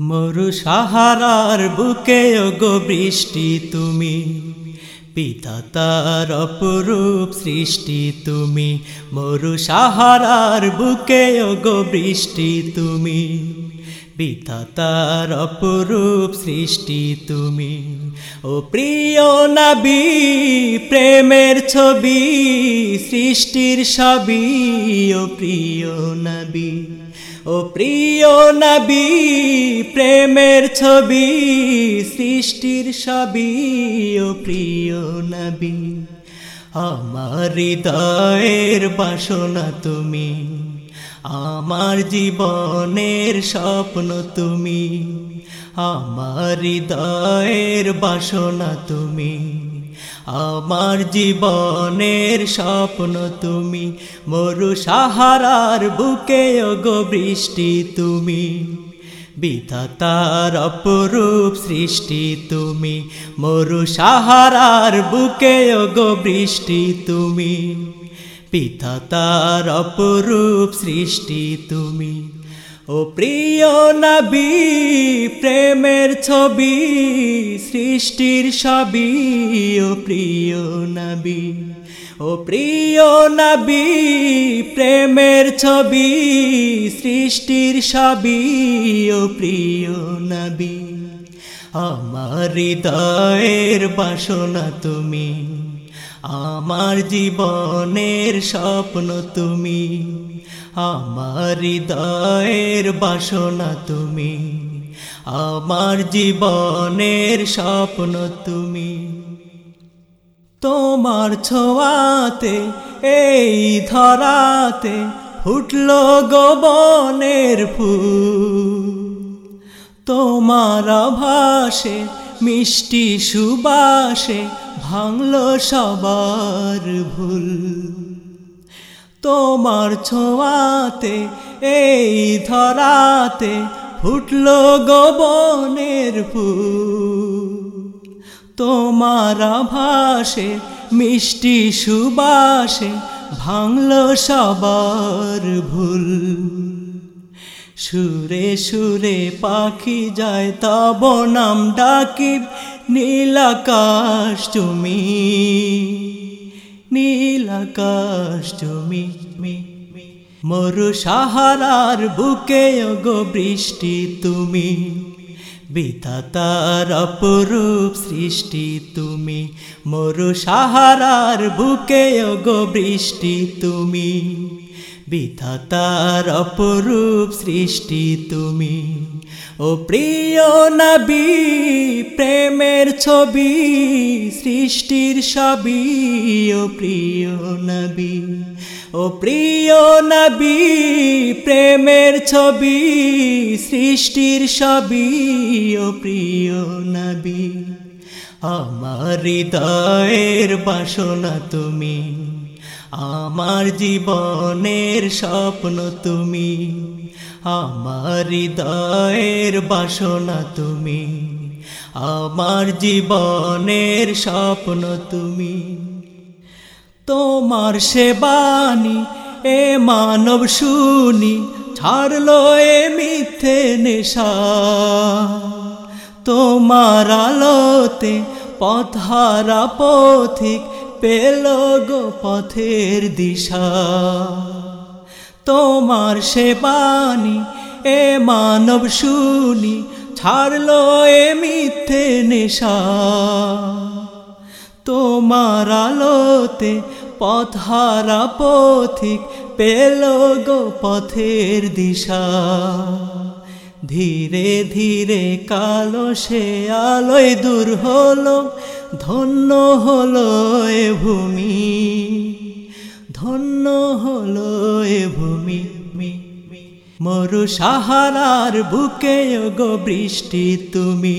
মরু সাহারার বুকে গো বৃষ্টি তুমি। পিতা তার অপরূপ সৃষ্টি তুমি। মরু সাহারার বুকে গো বৃষ্টি তুমি। পিতা তার অপরূপ সৃষ্টি তুমি। ও প্রিয় নবী, প্রেমের ছবি, সৃষ্টির সবই ও প্রিয় নবী। ও প্রিয় নবী, প্রেমের ছবি, সৃষ্টির সবই ও প্রিয় নবী। আমার হৃদয়ের বাসনা তুমি, আমার জীবনের স্বপ্ন তুমি, আমার হৃদয়ের বাসনা তুমি। আমার জীবনের স্বপ্ন তুমি, মরু সাহারার বুকে গো বৃষ্টি তুমি। বিধাতার অপরূপ সৃষ্টি তুমি, মরু সাহারার বুকে গো বৃষ্টি তুমি। পিতাতার অপরূপ সৃষ্টি তুমি। ও প্রিয় নবী, প্রেমের ছবি, সৃষ্টির সবই, ও প্রিয় নবী। ও প্রিয় নবী, প্রেমের ছবি, সৃষ্টির সবই, ও প্রিয় নবী। আমার হৃদয়ের বাসনা তুমি আমার জীবনের স্বপ্ন তুমি, আমার হৃদয়ের বাসনা তুমি, আমার জীবনের স্বপ্ন তুমি। তোমার ছোঁয়াতে, এই ধরাতে ফুটল গোবনের ফুল। তোমার ভাসে মিষ্টি সুবাসে ভাঙল সবার ভুল। তোমার ছোঁয়াতে, এই ধরাতে ফুটল গোবনের ফুল। তোমার ভাসে মিষ্টি সুবাসে ভাঙল সবার ভুল। সুরে সুরে পাখি যায় তব নাম ডাকিব নীলাকাশ তুমি নীলাকাশ তুমি, মরু সাহারার বুকে গো বৃষ্টি তুমি, বিধাতার অপরূপ সৃষ্টি তুমি, মরু সাহারার বুকে গো বৃষ্টি তুমি বিধাতার অপরূপ সৃষ্টি তুমি। ও প্রিয় নবী, প্রেমের ছবি, সৃষ্টির সবই। ও প্রিয় নবী, ও প্রিয় নবী, প্রেমের ছবি, সৃষ্টির সবই। ও প্রিয় নবী, আমার হৃদয়ের বাসনা তুমি। আমার জীবনের স্বপ্ন তুমি, আমার হৃদয়ের বাসনা তুমি, আমার জীবনের স্বপ্ন তুমি। তোমার সেবানি এ মানব শুনি, ছাড়লো এ মিথ্যে নেশা। তোমার আলোতে পথহারা পথিক পেল গো পথের দিশা। তোমার সেবানি এ মানব শুনি, ছাড়লো এ মিথ্যে নেশা। তোমার আলোতে পথহারা পথিক পেল গো পথের দিশা। ধীরে ধীরে কালো সে আলোয় দূর হলো, ধন্য হলো এ ভূমি, ধন্য হলো এ ভূমি মরু সাহারার বুকে গো বৃষ্টি তুমি,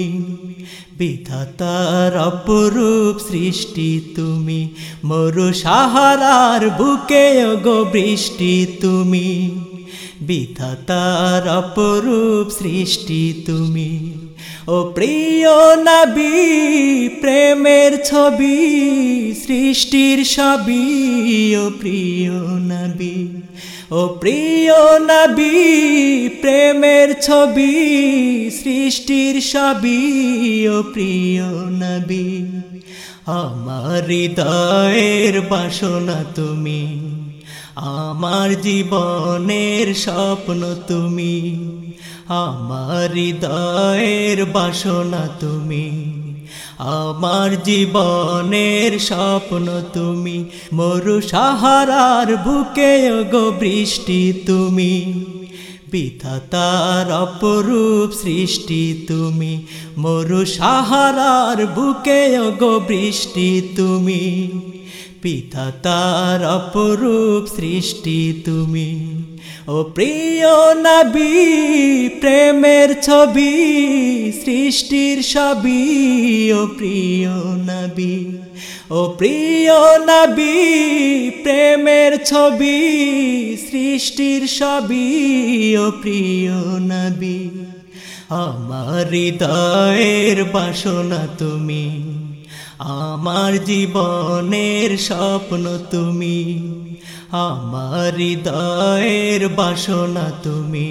বিধাতার অপরূপ সৃষ্টি তুমি। মরু সাহারার বুকে গো বৃষ্টি তুমি। বিধাতার অপরূপ সৃষ্টি তুমি। ও প্রিয় নবী, প্রেমের ছবি, সৃষ্টির সবই, ও প্রিয় নবী। ও প্রিয় নবী, প্রেমের ছবি, সৃষ্টির সবই, ও প্রিয় নবী। আমার হৃদয়ের বাসনা তুমি। আমার জীবনের স্বপ্ন তুমি, আমার হৃদয়ের বাসনা তুমি, আমার জীবনের স্বপ্ন তুমি, মরু সাহারার বুকে গো বৃষ্টি তুমি বিধাতার অপরূপ সৃষ্টি তুমি, মরু সাহারার বুকে গো বৃষ্টি তুমি। পিতাতার অপরূপ সৃষ্টি তুমি। ও প্রিয় নবী, প্রেমের ছবি, সৃষ্টির সবই ও প্রিয় নবী। ও প্রিয় নবী, প্রেমের ছবি, সৃষ্টির সবই ও প্রিয় নবী। আমার হৃদয়ের বাসনা তুমি। আমার জীবনের স্বপ্ন তুমি, আমার হৃদয়ের বাসনা তুমি,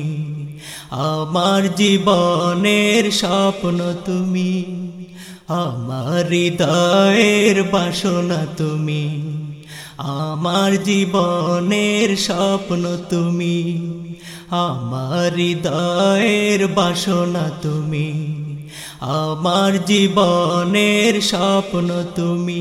আমার জীবনের স্বপ্ন তুমি, আমার হৃদয়ের বাসনা তুমি, আমার জীবনের স্বপ্ন তুমি, আমার হৃদয়ের বাসনা তুমি। আমার জীবনের স্বপ্ন তুমি